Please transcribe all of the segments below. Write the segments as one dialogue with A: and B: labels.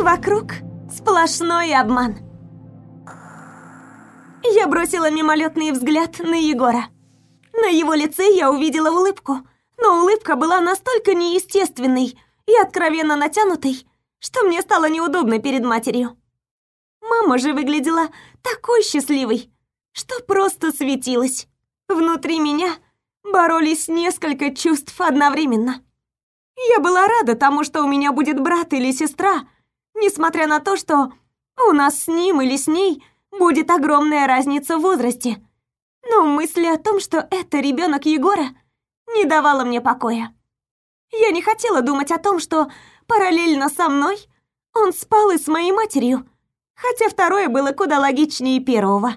A: Вокруг сплошной обман. Я бросила мимолетный взгляд на Егора. На его лице я увидела улыбку, но улыбка была настолько неестественной и откровенно натянутой, что мне стало неудобно перед матерью. Мама же выглядела такой счастливой, что просто светилась. Внутри меня боролись несколько чувств одновременно. Я была рада тому, что у меня будет брат или сестра, несмотря на то, что у нас с ним или с ней будет огромная разница в возрасте. Но мысль о том, что это ребенок Егора, не давала мне покоя. Я не хотела думать о том, что параллельно со мной он спал и с моей матерью, хотя второе было куда логичнее первого.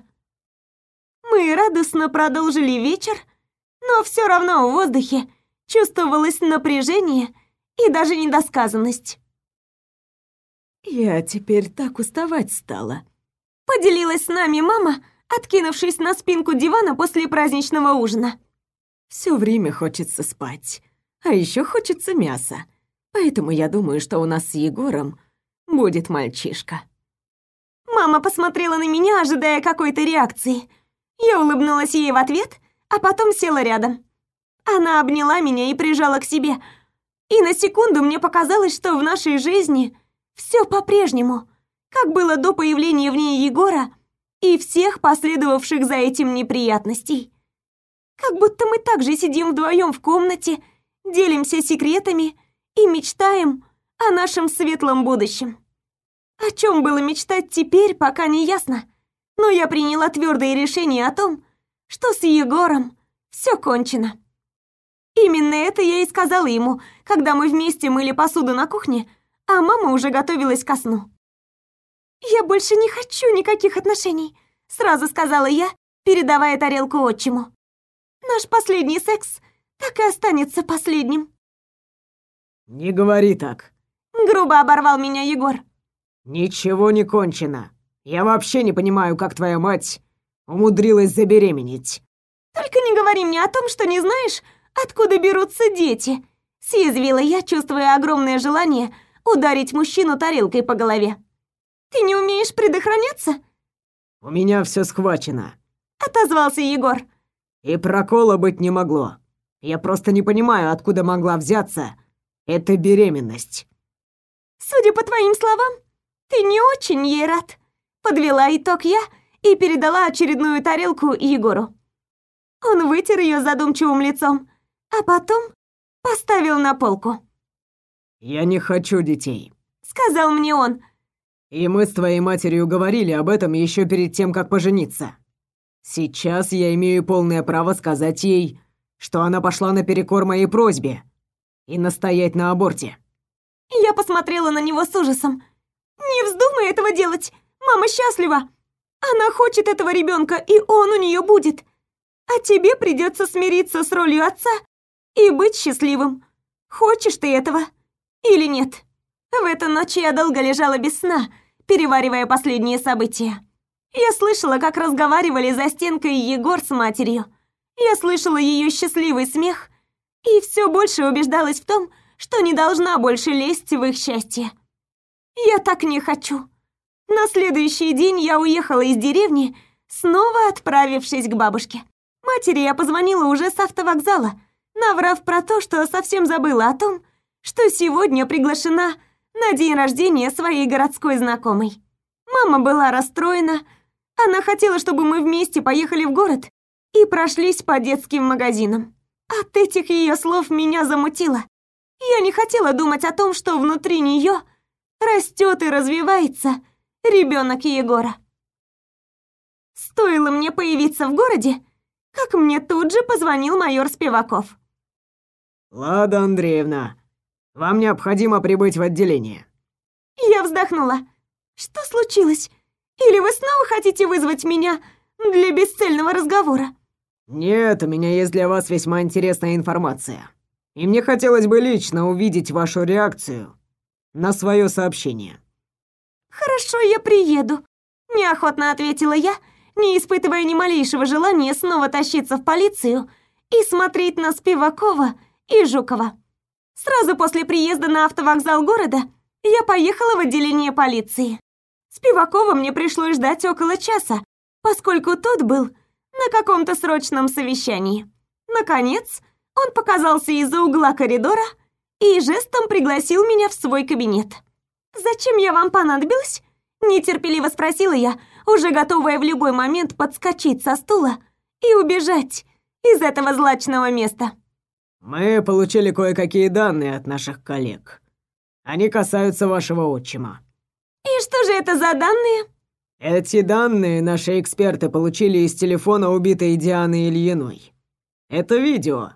A: Мы радостно продолжили вечер, но все равно в воздухе чувствовалось напряжение и даже недосказанность.
B: «Я теперь так уставать стала», —
A: поделилась с нами мама, откинувшись на спинку дивана после праздничного ужина.
B: Все время хочется спать, а еще хочется мяса. Поэтому я думаю, что у нас с Егором будет мальчишка».
A: Мама посмотрела на меня, ожидая какой-то реакции. Я улыбнулась ей в ответ, а потом села рядом. Она обняла меня и прижала к себе. И на секунду мне показалось, что в нашей жизни все по-прежнему, как было до появления в ней Егора и всех последовавших за этим неприятностей. Как будто мы также сидим вдвоем в комнате, делимся секретами и мечтаем о нашем светлом будущем. О чем было мечтать теперь, пока не ясно, но я приняла твердое решение о том, что с Егором все кончено. Именно это я и сказала ему, когда мы вместе мыли посуду на кухне, а мама уже готовилась ко сну. «Я больше не хочу никаких отношений», — сразу сказала я, передавая тарелку отчиму. «Наш последний секс так и останется последним».
C: «Не говори так», —
A: грубо оборвал меня Егор.
C: «Ничего не кончено. Я вообще не понимаю, как твоя мать умудрилась забеременеть».
A: «Только не говори мне о том, что не знаешь, откуда берутся дети», — съязвила я, чувствуя огромное желание ударить мужчину тарелкой по голове. «Ты не умеешь предохраняться?»
C: «У меня все схвачено», —
A: отозвался Егор.
C: «И прокола быть не могло. Я просто не понимаю, откуда могла взяться эта беременность».
A: «Судя по твоим словам, ты не очень ей рад», — подвела итог я и передала очередную тарелку Егору. Он вытер ее задумчивым лицом, а потом поставил на полку.
C: «Я не хочу детей», —
A: сказал мне он.
C: «И мы с твоей матерью говорили об этом еще перед тем, как пожениться. Сейчас я имею полное право сказать ей, что она пошла наперекор моей просьбе и настоять на аборте».
A: Я посмотрела на него с ужасом. «Не вздумай этого делать! Мама счастлива! Она хочет этого ребенка, и он у нее будет! А тебе придется смириться с ролью отца и быть счастливым. Хочешь ты этого или нет?» В эту ночь я долго лежала без сна, переваривая последние события. Я слышала, как разговаривали за стенкой Егор с матерью. Я слышала ее счастливый смех и все больше убеждалась в том, что не должна больше лезть в их счастье. Я так не хочу. На следующий день я уехала из деревни, снова отправившись к бабушке. Матери я позвонила уже с автовокзала, наврав про то, что совсем забыла о том, что сегодня приглашена на день рождения своей городской знакомой. Мама была расстроена. Она хотела, чтобы мы вместе поехали в город и прошлись по детским магазинам. От этих ее слов меня замутило. Я не хотела думать о том, что внутри нее растет и развивается ребенок Егора. Стоило мне появиться в городе, как мне тут же позвонил майор Спиваков.
C: «Лада Андреевна, вам необходимо прибыть в отделение».
A: Я вздохнула. «Что случилось? Или вы снова хотите вызвать меня для бесцельного разговора?»
C: «Нет, у меня есть для вас весьма интересная информация. И мне хотелось бы лично увидеть вашу реакцию на свое сообщение».
A: «Хорошо, я приеду», — неохотно ответила я, не испытывая ни малейшего желания снова тащиться в полицию и смотреть на Спивакова и Жукова. Сразу после приезда на автовокзал города я поехала в отделение полиции. Спивакова мне пришлось ждать около часа, поскольку тот был на каком-то срочном совещании. Наконец, он показался из-за угла коридора и жестом пригласил меня в свой кабинет. «Зачем я вам понадобилась?» – нетерпеливо спросила я, уже готовая в любой момент подскочить со стула и убежать из этого злачного места.
C: «Мы получили кое-какие данные от наших коллег. Они касаются вашего отчима».
A: «И что же это за данные?»
C: Эти данные наши эксперты получили из телефона убитой Дианы Ильиной. Это видео,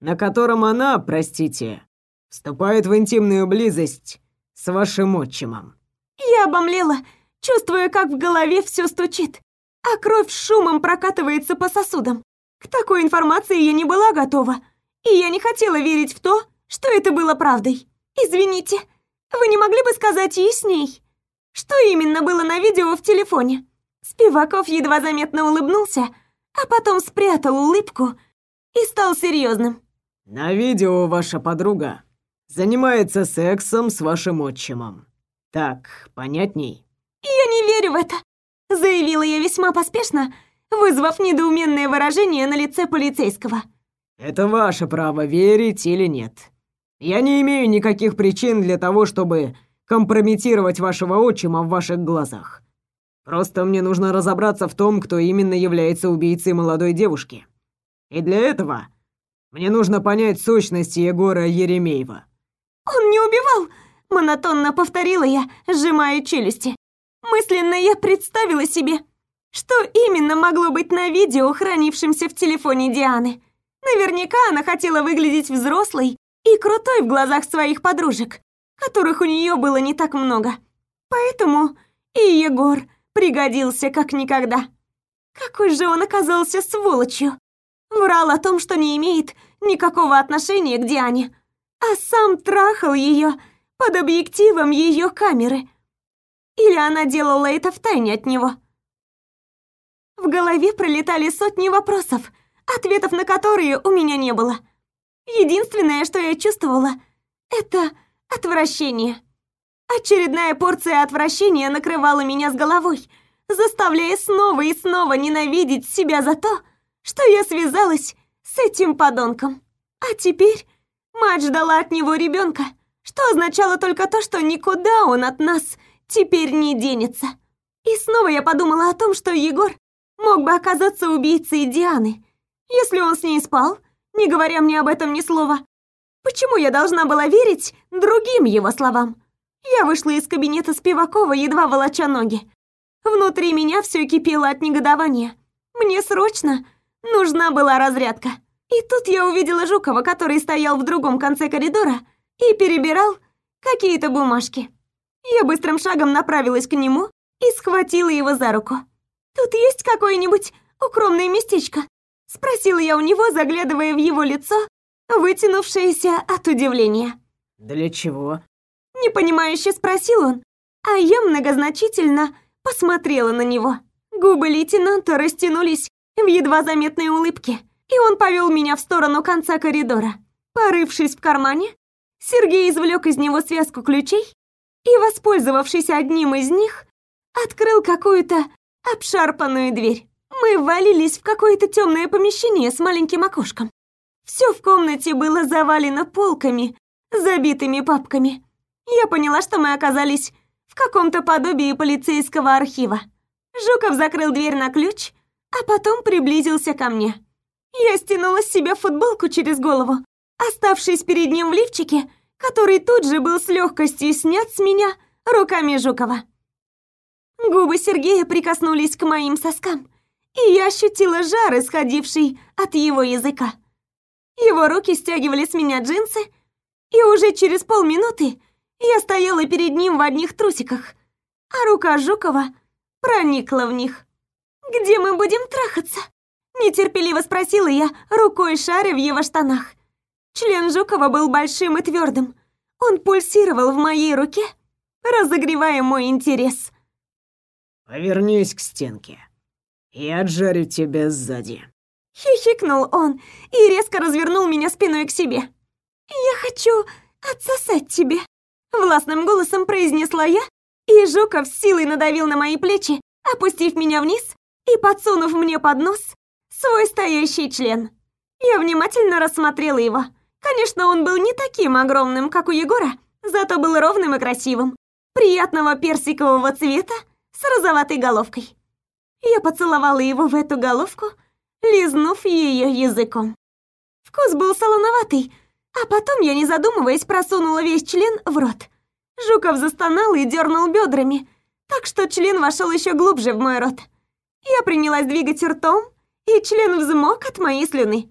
C: на котором она, простите, вступает в интимную близость с вашим отчимом.
A: Я обомлела, чувствуя, как в голове все стучит, а кровь шумом прокатывается по сосудам. К такой информации я не была готова, и я не хотела верить в то, что это было правдой. Извините, вы не могли бы сказать ясней? Что именно было на видео в телефоне? Спиваков едва заметно улыбнулся, а потом спрятал улыбку и стал серьезным.
C: На видео ваша подруга занимается сексом с вашим отчимом. Так, понятней?
A: Я не верю в это, заявила я весьма поспешно, вызвав недоуменное выражение на лице полицейского.
C: Это ваше право верить или нет. Я не имею никаких причин для того, чтобы компрометировать вашего отчима в ваших глазах. Просто мне нужно разобраться в том, кто именно является убийцей молодой девушки. И для этого мне нужно понять сущность Егора Еремеева.
A: Он не убивал, монотонно повторила я, сжимая челюсти. Мысленно я представила себе, что именно могло быть на видео, хранившемся в телефоне Дианы. Наверняка она хотела выглядеть взрослой и крутой в глазах своих подружек которых у нее было не так много. Поэтому и Егор пригодился как никогда. Какой же он оказался сволочью. Врал о том, что не имеет никакого отношения к Диане, а сам трахал ее под объективом ее камеры. Или она делала это втайне от него. В голове пролетали сотни вопросов, ответов на которые у меня не было. Единственное, что я чувствовала, это Отвращение. Очередная порция отвращения накрывала меня с головой, заставляя снова и снова ненавидеть себя за то, что я связалась с этим подонком. А теперь мать ждала от него ребенка, что означало только то, что никуда он от нас теперь не денется. И снова я подумала о том, что Егор мог бы оказаться убийцей Дианы, если он с ней спал, не говоря мне об этом ни слова, Почему я должна была верить другим его словам? Я вышла из кабинета Спивакова, едва волоча ноги. Внутри меня все кипело от негодования. Мне срочно нужна была разрядка. И тут я увидела Жукова, который стоял в другом конце коридора и перебирал какие-то бумажки. Я быстрым шагом направилась к нему и схватила его за руку. «Тут есть какое-нибудь укромное местечко?» Спросила я у него, заглядывая в его лицо вытянувшаяся от удивления.
C: «Для чего?»
A: Непонимающе спросил он, а я многозначительно посмотрела на него. Губы лейтенанта растянулись в едва заметной улыбке, и он повел меня в сторону конца коридора. Порывшись в кармане, Сергей извлек из него связку ключей и, воспользовавшись одним из них, открыл какую-то обшарпанную дверь. Мы ввалились в какое-то темное помещение с маленьким окошком. Все в комнате было завалено полками, забитыми папками. Я поняла, что мы оказались в каком-то подобии полицейского архива. Жуков закрыл дверь на ключ, а потом приблизился ко мне. Я стянула с себя футболку через голову, оставшись перед ним в лифчике, который тут же был с легкостью снят с меня руками Жукова. Губы Сергея прикоснулись к моим соскам, и я ощутила жар, исходивший от его языка. Его руки стягивали с меня джинсы, и уже через полминуты я стояла перед ним в одних трусиках, а рука Жукова проникла в них. «Где мы будем трахаться?» Нетерпеливо спросила я, рукой шаря в его штанах. Член Жукова был большим и твердым. Он пульсировал в моей руке, разогревая мой интерес.
C: «Повернись к стенке. Я отжарю тебя сзади»,
A: Хихикнул он и резко развернул меня спиной к себе. «Я хочу отсосать тебе», — Властным голосом произнесла я, и Жуков силой надавил на мои плечи, опустив меня вниз и подсунув мне под нос свой стоящий член. Я внимательно рассмотрела его. Конечно, он был не таким огромным, как у Егора, зато был ровным и красивым, приятного персикового цвета с розоватой головкой. Я поцеловала его в эту головку, лизнув ее языком. Вкус был солоноватый, а потом я, не задумываясь, просунула весь член в рот. Жуков застонал и дернул бедрами, так что член вошел еще глубже в мой рот. Я принялась двигать ртом, и член взмок от моей слюны.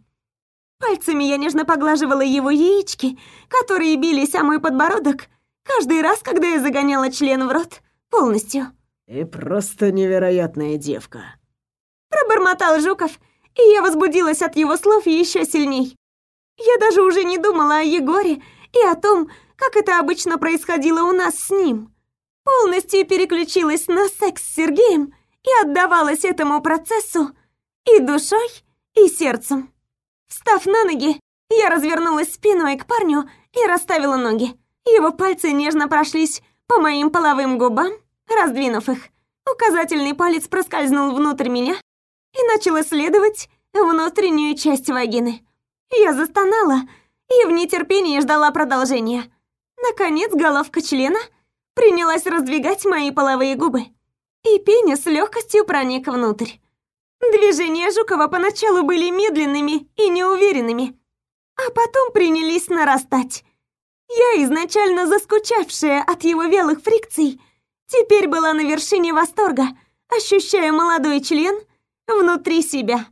A: Пальцами я нежно поглаживала его яички, которые бились о мой подбородок каждый раз, когда я загоняла член в рот полностью.
C: «И просто невероятная девка», —
A: пробормотал Жуков, и я возбудилась от его слов еще сильней. Я даже уже не думала о Егоре и о том, как это обычно происходило у нас с ним. Полностью переключилась на секс с Сергеем и отдавалась этому процессу и душой, и сердцем. Встав на ноги, я развернулась спиной к парню и расставила ноги. Его пальцы нежно прошлись по моим половым губам, раздвинув их. Указательный палец проскользнул внутрь меня и начал исследовать внутреннюю часть вагины. Я застонала и в нетерпении ждала продолжения. Наконец головка члена принялась раздвигать мои половые губы, и пенис с легкостью проник внутрь. Движения Жукова поначалу были медленными и неуверенными, а потом принялись нарастать. Я, изначально заскучавшая от его вялых фрикций, теперь была на вершине восторга, ощущая молодой член внутри себя.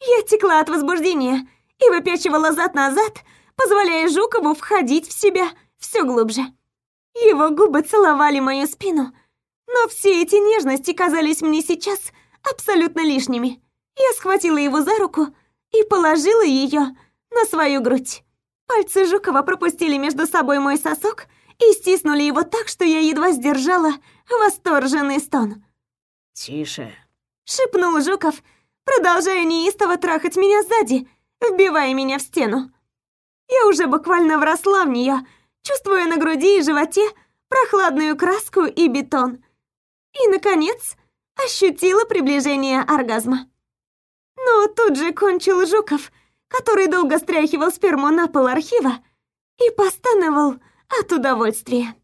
A: Я текла от возбуждения и выпячивала зад-назад, позволяя Жукову входить в себя все глубже. Его губы целовали мою спину, но все эти нежности казались мне сейчас абсолютно лишними. Я схватила его за руку и положила ее на свою грудь. Пальцы Жукова пропустили между собой мой сосок и стиснули его так, что я едва сдержала восторженный стон.
C: «Тише», —
A: шепнул Жуков, продолжая неистово трахать меня сзади, вбивая меня в стену. Я уже буквально вросла в нее, чувствуя на груди и животе прохладную краску и бетон. И, наконец, ощутила приближение оргазма. Но тут же кончил Жуков, который долго стряхивал сперму на пол архива и постановал от удовольствия.